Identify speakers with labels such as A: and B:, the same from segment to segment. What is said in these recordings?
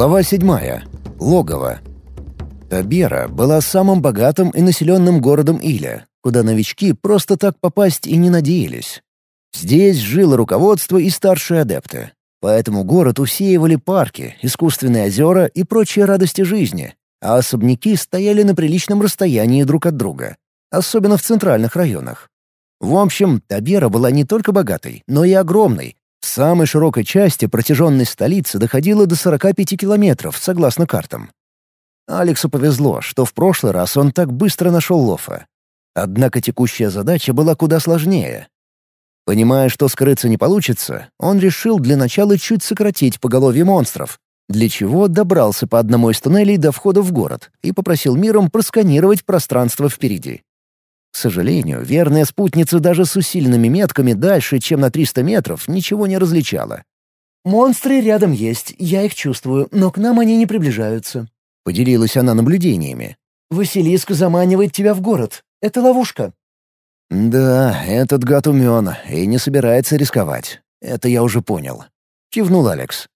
A: Глава 7. Логово. Табера была самым богатым и населенным городом Иля, куда новички просто так попасть и не надеялись. Здесь жило руководство и старшие адепты. Поэтому город усеивали парки, искусственные озера и прочие радости жизни, а особняки стояли на приличном расстоянии друг от друга, особенно в центральных районах. В общем, Табера была не только богатой, но и огромной, в самой широкой части протяженность столицы доходила до 45 километров, согласно картам. Алексу повезло, что в прошлый раз он так быстро нашел Лофа. Однако текущая задача была куда сложнее. Понимая, что скрыться не получится, он решил для начала чуть сократить поголовье монстров, для чего добрался по одному из туннелей до входа в город и попросил миром просканировать пространство впереди. К сожалению, верная спутница даже с усиленными метками дальше, чем на 300 метров, ничего не различала.
B: «Монстры рядом есть, я их чувствую, но к нам они не приближаются», —
A: поделилась она наблюдениями.
B: «Василиск заманивает тебя в город. Это ловушка».
A: «Да, этот гад умен и не собирается рисковать. Это я уже понял», — кивнул Алекс.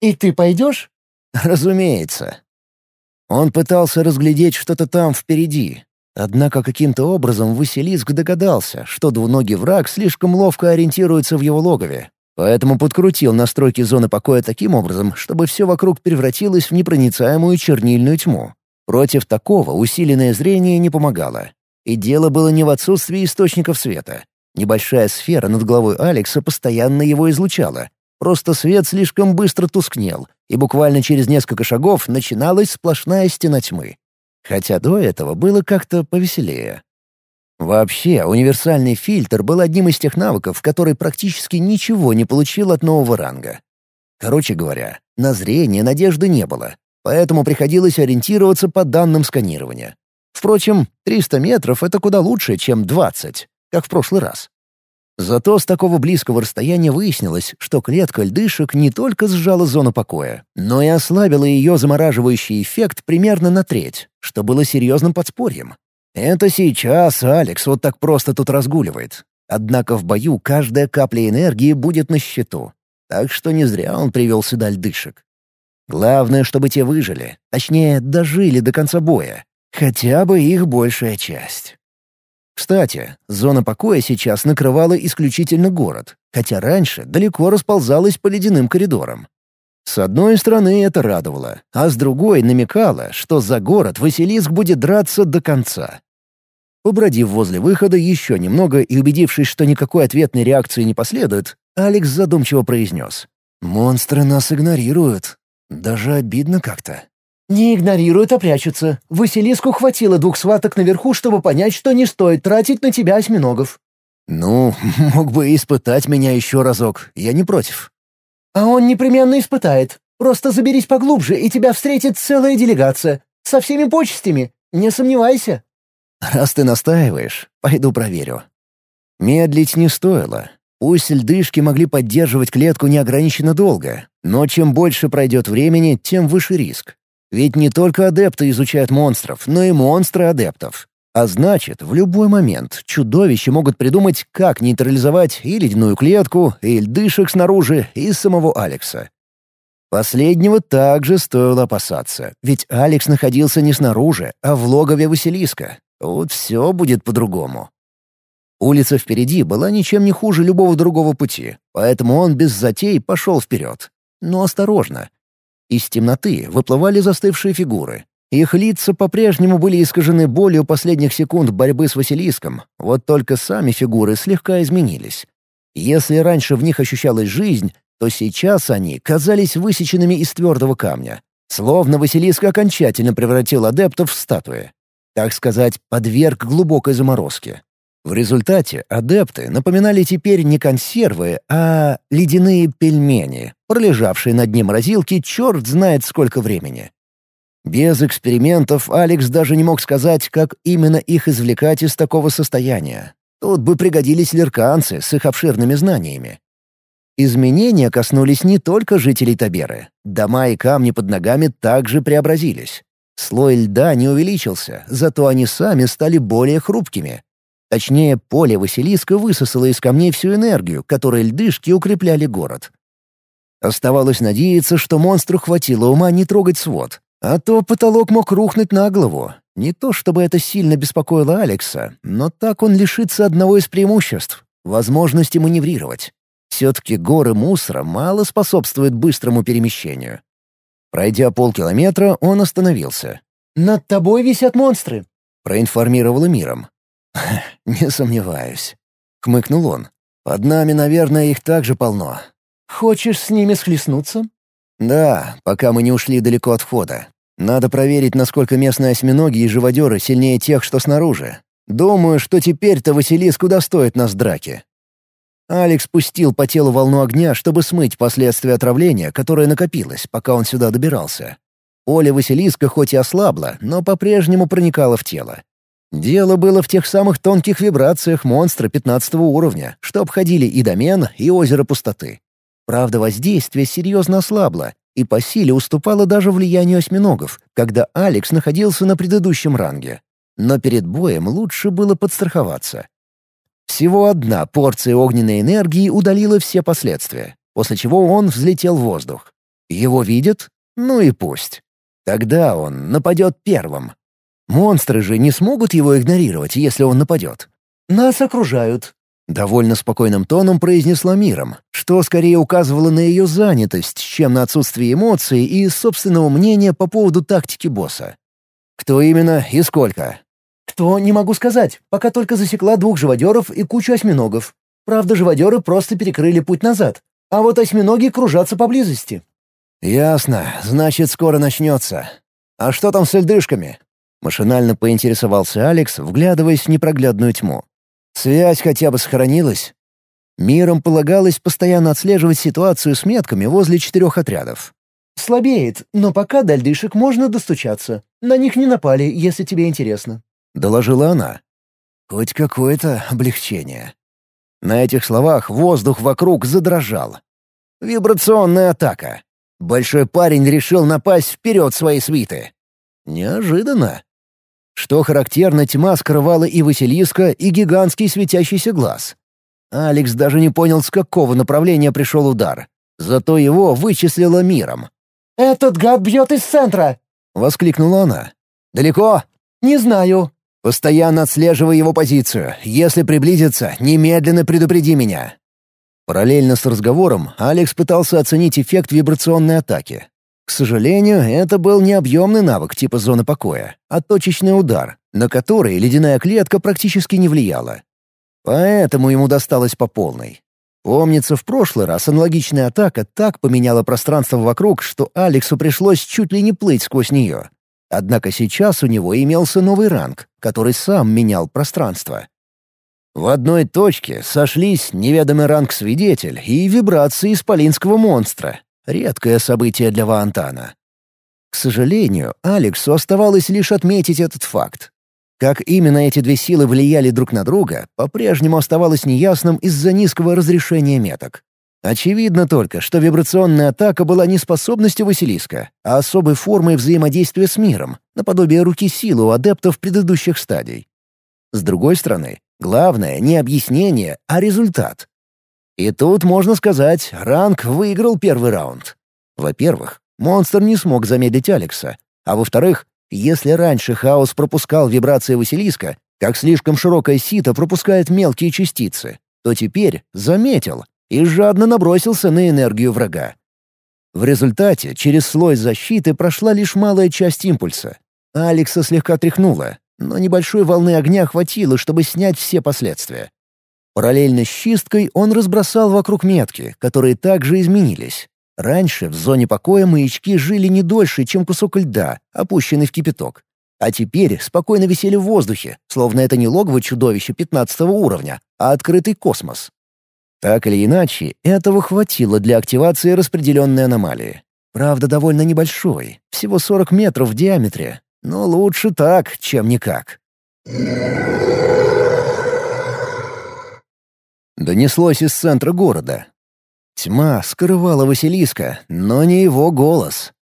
B: «И ты пойдешь?»
A: «Разумеется». Он пытался разглядеть что-то там впереди, Однако каким-то образом Василиск догадался, что двуногий враг слишком ловко ориентируется в его логове, поэтому подкрутил настройки зоны покоя таким образом, чтобы все вокруг превратилось в непроницаемую чернильную тьму. Против такого усиленное зрение не помогало. И дело было не в отсутствии источников света. Небольшая сфера над головой Алекса постоянно его излучала. Просто свет слишком быстро тускнел, и буквально через несколько шагов начиналась сплошная стена тьмы. Хотя до этого было как-то повеселее. Вообще, универсальный фильтр был одним из тех навыков, который практически ничего не получил от нового ранга. Короче говоря, на зрение надежды не было, поэтому приходилось ориентироваться по данным сканирования. Впрочем, 300 метров — это куда лучше, чем 20, как в прошлый раз. Зато с такого близкого расстояния выяснилось, что клетка льдышек не только сжала зону покоя, но и ослабила ее замораживающий эффект примерно на треть, что было серьезным подспорьем. Это сейчас Алекс вот так просто тут разгуливает. Однако в бою каждая капля энергии будет на счету. Так что не зря он привел сюда льдышек. Главное, чтобы те выжили, точнее, дожили до конца боя. Хотя бы их большая часть. Кстати, зона покоя сейчас накрывала исключительно город, хотя раньше далеко расползалась по ледяным коридорам. С одной стороны это радовало, а с другой намекало, что за город Василиск будет драться до конца. Побродив возле выхода еще немного и убедившись, что никакой ответной реакции не последует, Алекс задумчиво произнес. «Монстры нас игнорируют. Даже обидно как-то».
B: «Не игнорируют, а прячутся. Василиску хватило двух сваток наверху, чтобы понять, что не стоит тратить на тебя осьминогов».
A: «Ну, мог бы испытать меня еще разок. Я не против».
B: «А он непременно испытает. Просто заберись поглубже, и тебя встретит целая делегация. Со всеми почестями. Не сомневайся».
A: «Раз ты настаиваешь, пойду проверю». Медлить не стоило. Пусть льдышки могли поддерживать клетку неограниченно долго, но чем больше пройдет времени, тем выше риск. Ведь не только адепты изучают монстров, но и монстры адептов. А значит, в любой момент чудовища могут придумать, как нейтрализовать и ледяную клетку, и льдышек снаружи, и самого Алекса. Последнего также стоило опасаться, ведь Алекс находился не снаружи, а в логове Василиска. Тут все будет по-другому. Улица впереди была ничем не хуже любого другого пути, поэтому он без затей пошел вперед. Но осторожно, из темноты выплывали застывшие фигуры. Их лица по-прежнему были искажены болью последних секунд борьбы с Василиском, вот только сами фигуры слегка изменились. Если раньше в них ощущалась жизнь, то сейчас они казались высеченными из твердого камня. Словно Василиск окончательно превратил адептов в статуи. Так сказать, подверг глубокой заморозке. В результате адепты напоминали теперь не консервы, а ледяные пельмени, пролежавшие на дне морозилки черт знает сколько времени. Без экспериментов Алекс даже не мог сказать, как именно их извлекать из такого состояния. Тут бы пригодились лерканцы с их обширными знаниями. Изменения коснулись не только жителей Таберы. Дома и камни под ногами также преобразились. Слой льда не увеличился, зато они сами стали более хрупкими. Точнее, поле Василиска высосало из камней всю энергию, которой льдышки укрепляли город. Оставалось надеяться, что монстру хватило ума не трогать свод, а то потолок мог рухнуть на голову. Не то чтобы это сильно беспокоило Алекса, но так он лишится одного из преимуществ — возможности маневрировать. Все-таки горы мусора мало способствуют быстрому перемещению. Пройдя полкилометра, он остановился.
B: «Над тобой висят монстры», —
A: проинформировала миром. «Не сомневаюсь», — хмыкнул он. «Под нами, наверное, их также полно».
B: «Хочешь с ними схлестнуться?»
A: «Да, пока мы не ушли далеко от входа. Надо проверить, насколько местные осьминоги и живодеры сильнее тех, что снаружи. Думаю, что теперь-то Василиск удостоит нас драки». Алекс пустил по телу волну огня, чтобы смыть последствия отравления, которое накопилось, пока он сюда добирался. Поле Василиска хоть и ослабло, но по-прежнему проникало в тело. Дело было в тех самых тонких вибрациях монстра 15 уровня, что обходили и домен, и озеро пустоты. Правда, воздействие серьезно ослабло, и по силе уступало даже влиянию осьминогов, когда Алекс находился на предыдущем ранге. Но перед боем лучше было подстраховаться. Всего одна порция огненной энергии удалила все последствия, после чего он взлетел в воздух. Его видят? Ну и пусть. Тогда он нападет первым. Монстры же не смогут его игнорировать, если он нападет.
B: «Нас окружают», —
A: довольно спокойным тоном произнесла миром, что скорее указывало на ее занятость, чем на отсутствие эмоций и собственного мнения по поводу тактики босса. «Кто именно и сколько?»
B: «Кто, не могу сказать, пока только засекла двух живодеров и кучу осьминогов. Правда, живодеры просто перекрыли путь назад, а вот осьминоги кружатся поблизости».
A: «Ясно, значит, скоро начнется. А что там с льдышками?» Машинально поинтересовался Алекс, вглядываясь в непроглядную тьму. «Связь хотя бы сохранилась?» Миром полагалось постоянно отслеживать ситуацию с метками возле четырех отрядов.
B: «Слабеет, но пока до льдышек можно достучаться. На них не напали, если тебе интересно».
A: — доложила она. «Хоть какое-то облегчение». На этих словах воздух вокруг задрожал. Вибрационная атака. Большой парень решил напасть вперед своей свиты. Неожиданно. Что характерно, тьма скрывала и Василиска, и гигантский светящийся глаз. Алекс даже не понял, с какого направления пришел удар. Зато его вычислила миром.
B: «Этот гад бьет из центра!»
A: — воскликнула она. «Далеко?»
B: «Не знаю.
A: Постоянно отслеживай его позицию. Если приблизится, немедленно предупреди меня». Параллельно с разговором Алекс пытался оценить эффект вибрационной атаки. Сожалению, это был не объемный навык типа зоны покоя, а точечный удар, на который ледяная клетка практически не влияла. Поэтому ему досталось по полной. Помнится, в прошлый раз аналогичная атака так поменяла пространство вокруг, что Алексу пришлось чуть ли не плыть сквозь нее. Однако сейчас у него имелся новый ранг, который сам менял пространство. В одной точке сошлись неведомый ранг-свидетель и вибрации исполинского монстра. Редкое событие для Ваантана. К сожалению, Алексу оставалось лишь отметить этот факт. Как именно эти две силы влияли друг на друга, по-прежнему оставалось неясным из-за низкого разрешения меток. Очевидно только, что вибрационная атака была не способностью Василиска, а особой формой взаимодействия с миром, наподобие руки силы у адептов предыдущих стадий. С другой стороны, главное не объяснение, а результат. И тут, можно сказать, ранг выиграл первый раунд. Во-первых, монстр не смог замедлить Алекса, а во-вторых, если раньше хаос пропускал вибрации Василиска, как слишком широкое сито пропускает мелкие частицы, то теперь заметил и жадно набросился на энергию врага. В результате через слой защиты прошла лишь малая часть импульса. Алекса слегка тряхнула, но небольшой волны огня хватило, чтобы снять все последствия. Параллельно с чисткой он разбросал вокруг метки, которые также изменились. Раньше в зоне покоя маячки жили не дольше, чем кусок льда, опущенный в кипяток. А теперь спокойно висели в воздухе, словно это не логово чудовища 15 уровня, а открытый космос. Так или иначе, этого хватило для активации распределенной аномалии. Правда, довольно небольшой, всего 40 метров в диаметре. Но лучше так, чем никак. Донеслось из центра города. Тьма скрывала Василиска, но не его голос.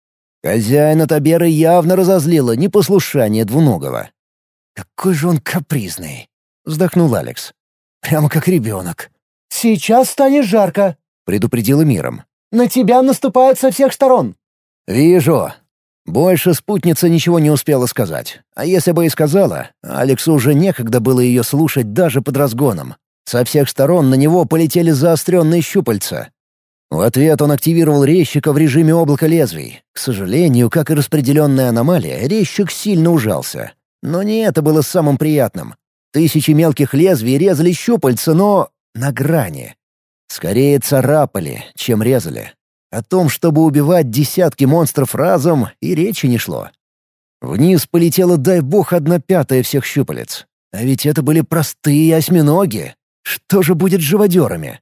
A: Хозяина Таберы явно разозлило непослушание двуногого. «Какой же он капризный!» — вздохнул Алекс. «Прямо как ребенок.
B: «Сейчас станет жарко», —
A: предупредила миром.
B: На тебя наступают со всех сторон!»
A: «Вижу». Больше спутница ничего не успела сказать. А если бы и сказала, Алексу уже некогда было ее слушать даже под разгоном. Со всех сторон на него полетели заостренные щупальца. В ответ он активировал резчика в режиме облака лезвий. К сожалению, как и распределенная аномалия, резчик сильно ужался. Но не это было самым приятным. Тысячи мелких лезвий резали щупальца, но на грани. Скорее царапали, чем резали. О том, чтобы убивать десятки монстров разом, и речи не шло. Вниз полетела, дай бог, одна пятая всех щупалец. А ведь это были простые осьминоги. Что же будет с живодерами?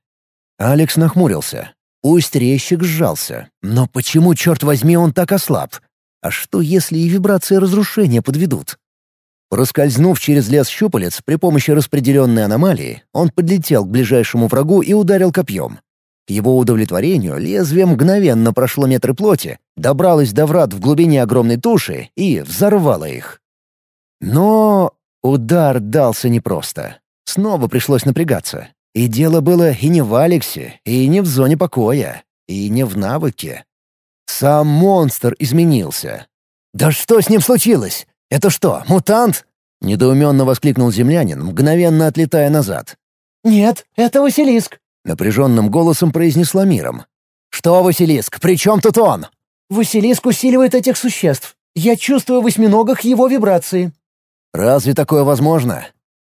A: Алекс нахмурился. Пусть резчик сжался, но почему, черт возьми, он так ослаб? А что, если и вибрации разрушения подведут? Проскользнув через лес щупалец при помощи распределенной аномалии, он подлетел к ближайшему врагу и ударил копьем. К его удовлетворению лезвие мгновенно прошло метры плоти, добралось до врат в глубине огромной туши и взорвало их. Но удар дался непросто. Снова пришлось напрягаться. И дело было и не в Алексе, и не в зоне покоя, и не в навыке. Сам монстр изменился. «Да что с ним случилось? Это что, мутант?» — недоуменно воскликнул землянин, мгновенно отлетая назад.
B: «Нет, это Василиск», —
A: напряженным голосом произнесла миром. «Что Василиск? При чем тут он?»
B: «Василиск усиливает этих существ. Я чувствую в восьминогах его вибрации».
A: «Разве такое возможно?»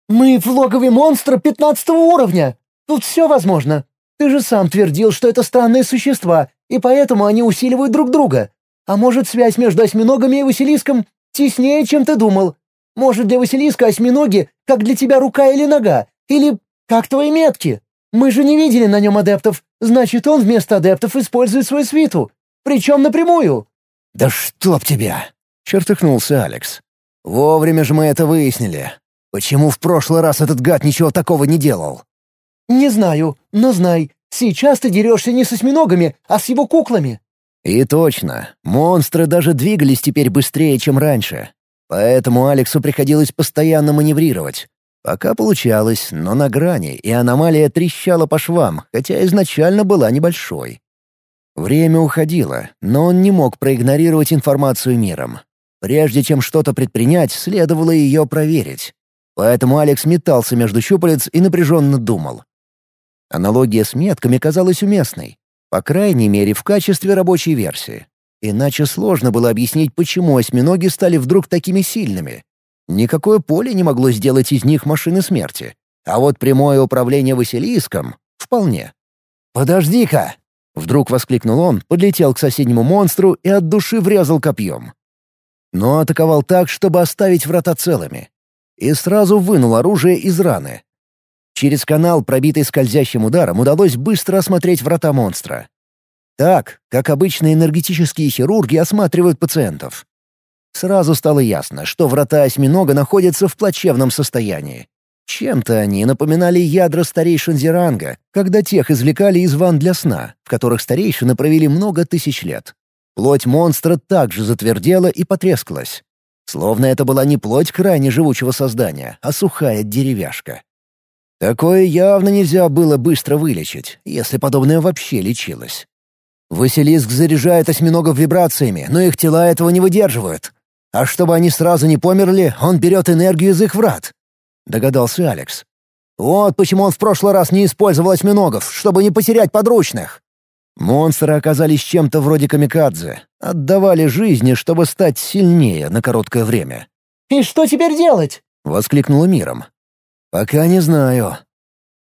B: «Мы в логове монстра пятнадцатого уровня. Тут все возможно. Ты же сам твердил, что это странные существа, и поэтому они усиливают друг друга. А может, связь между осьминогами и Василиском теснее, чем ты думал? Может, для Василиска осьминоги, как для тебя рука или нога, или как твои метки? Мы же не видели на нем адептов, значит, он вместо адептов использует свою свиту, причем напрямую».
A: «Да чтоб тебя!» — чертыхнулся Алекс. «Вовремя же мы это выяснили. Почему в прошлый раз этот гад ничего такого не делал?»
B: «Не знаю, но знай, сейчас ты дерешься не с осьминогами, а с его куклами».
A: И точно, монстры даже двигались теперь быстрее, чем раньше. Поэтому Алексу приходилось постоянно маневрировать. Пока получалось, но на грани, и аномалия трещала по швам, хотя изначально была небольшой. Время уходило, но он не мог проигнорировать информацию миром. Прежде чем что-то предпринять, следовало ее проверить. Поэтому Алекс метался между щупалец и напряженно думал. Аналогия с метками казалась уместной. По крайней мере, в качестве рабочей версии. Иначе сложно было объяснить, почему осьминоги стали вдруг такими сильными. Никакое поле не могло сделать из них машины смерти. А вот прямое управление Василиском — вполне. «Подожди-ка!» — вдруг воскликнул он, подлетел к соседнему монстру и от души врезал копьем. Но атаковал так, чтобы оставить врата целыми. И сразу вынул оружие из раны, Через канал, пробитый скользящим ударом, удалось быстро осмотреть врата монстра. Так, как обычно энергетические хирурги осматривают пациентов. Сразу стало ясно, что врата осьминога находятся в плачевном состоянии. Чем-то они напоминали ядра старейшин Зеранга, когда тех извлекали из ванн для сна, в которых старейшины провели много тысяч лет. Плоть монстра также затвердела и потрескалась. Словно это была не плоть крайне живучего создания, а сухая деревяшка. Такое явно нельзя было быстро вылечить, если подобное вообще лечилось. Василиск заряжает осьминогов вибрациями, но их тела этого не выдерживают. А чтобы они сразу не померли, он берет энергию из их врат. Догадался Алекс. Вот почему он в прошлый раз не использовал осьминогов, чтобы не потерять подручных. Монстры оказались чем-то вроде камикадзе, отдавали жизни, чтобы стать сильнее на короткое время.
B: «И что теперь делать?»
A: — воскликнула миром. «Пока не знаю».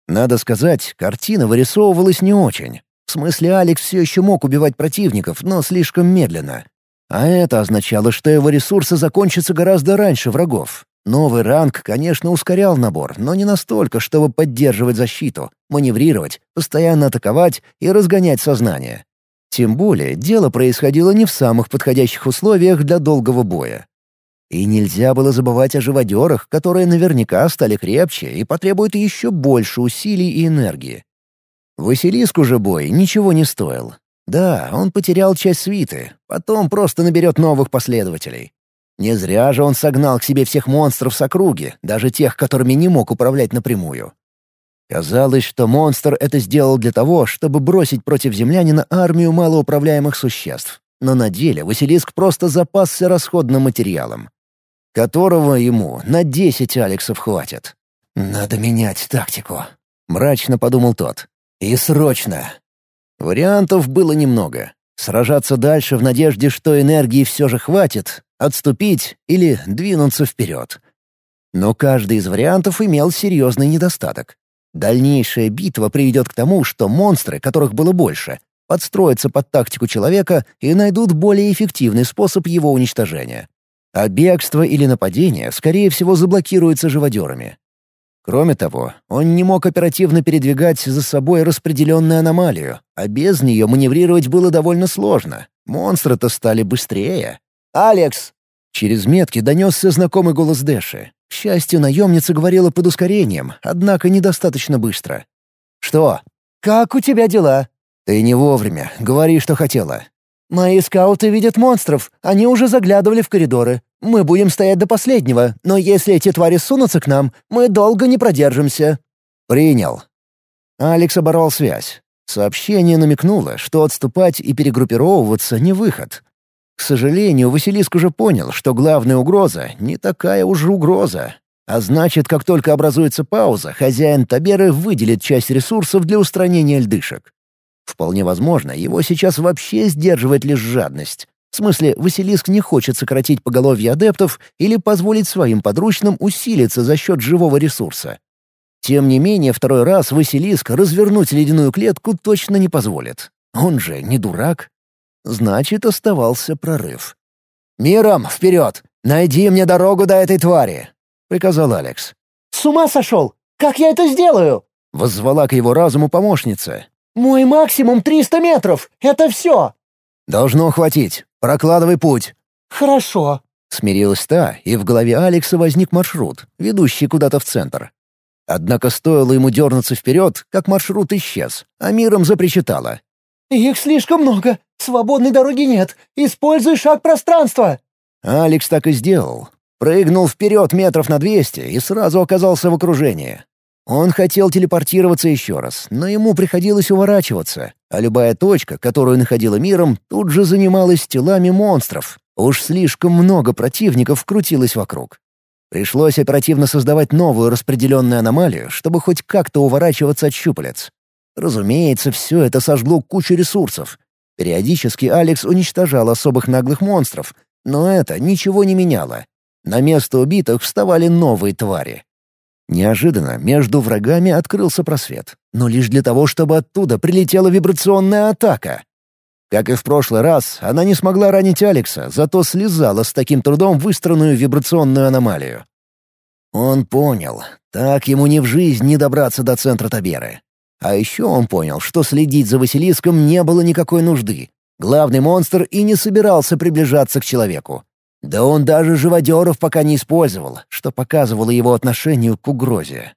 A: Надо сказать, картина вырисовывалась не очень. В смысле, Алекс все еще мог убивать противников, но слишком медленно. А это означало, что его ресурсы закончатся гораздо раньше врагов. Новый ранг, конечно, ускорял набор, но не настолько, чтобы поддерживать защиту, маневрировать, постоянно атаковать и разгонять сознание. Тем более, дело происходило не в самых подходящих условиях для долгого боя. И нельзя было забывать о живодерах, которые наверняка стали крепче и потребуют еще больше усилий и энергии. Василиску же бой ничего не стоил. Да, он потерял часть свиты, потом просто наберет новых последователей. Не зря же он согнал к себе всех монстров с округи, даже тех, которыми не мог управлять напрямую. Казалось, что монстр это сделал для того, чтобы бросить против землянина армию малоуправляемых существ. Но на деле Василиск просто запасся расходным материалом, которого ему на десять Алексов хватит. «Надо менять тактику», — мрачно подумал тот. «И срочно!» Вариантов было немного. Сражаться дальше в надежде, что энергии все же хватит, отступить или двинуться вперед. Но каждый из вариантов имел серьезный недостаток. Дальнейшая битва приведет к тому, что монстры, которых было больше, подстроятся под тактику человека и найдут более эффективный способ его уничтожения. А бегство или нападение, скорее всего, заблокируется живодерами. Кроме того, он не мог оперативно передвигать за собой распределенную аномалию, а без нее маневрировать было довольно сложно. Монстры-то стали быстрее.
B: «Алекс!»
A: Через метки донесся знакомый голос Дэши. К счастью, наемница говорила под ускорением, однако недостаточно быстро. «Что?»
B: «Как у тебя дела?»
A: «Ты не вовремя. Говори, что хотела».
B: «Мои скауты видят монстров. Они уже заглядывали в коридоры. Мы будем стоять до последнего, но если эти твари сунутся к нам, мы долго не продержимся».
A: «Принял». Алекс оборвал связь. Сообщение намекнуло, что отступать и перегруппировываться — не выход. К сожалению, Василиск уже понял, что главная угроза не такая уж угроза. А значит, как только образуется пауза, хозяин Таберы выделит часть ресурсов для устранения льдышек. Вполне возможно, его сейчас вообще сдерживает лишь жадность. В смысле, Василиск не хочет сократить поголовье адептов или позволить своим подручным усилиться за счет живого ресурса. Тем не менее, второй раз Василиск развернуть ледяную клетку точно не позволит. Он же не дурак. Значит, оставался прорыв. «Миром, вперед! Найди мне дорогу до этой твари!» — приказал Алекс.
B: «С ума сошел! Как я это сделаю?»
A: — воззвала к его разуму помощница.
B: «Мой максимум триста метров! Это все!»
A: «Должно хватить. Прокладывай путь».
B: «Хорошо», —
A: смирилась та, и в голове Алекса возник маршрут, ведущий куда-то в центр. Однако стоило ему дернуться вперед, как маршрут исчез, а миром запричитала.
B: «Их слишком много. Свободной дороги нет. Используй шаг пространства!»
A: Алекс так и сделал. Прыгнул вперед метров на двести и сразу оказался в окружении. Он хотел телепортироваться еще раз, но ему приходилось уворачиваться, а любая точка, которую находила миром, тут же занималась телами монстров. Уж слишком много противников крутилось вокруг. Пришлось оперативно создавать новую распределенную аномалию, чтобы хоть как-то уворачиваться от щупалец. Разумеется, все это сожгло кучу ресурсов. Периодически Алекс уничтожал особых наглых монстров, но это ничего не меняло. На место убитых вставали новые твари. Неожиданно между врагами открылся просвет, но лишь для того, чтобы оттуда прилетела вибрационная атака. Как и в прошлый раз, она не смогла ранить Алекса, зато слезала с таким трудом выстроенную вибрационную аномалию. Он понял, так ему ни в жизнь не добраться до центра Таберы. А еще он понял, что следить за Василиском не было никакой нужды. Главный монстр и не собирался приближаться к человеку. Да он даже живодеров пока не использовал, что показывало его отношению к угрозе.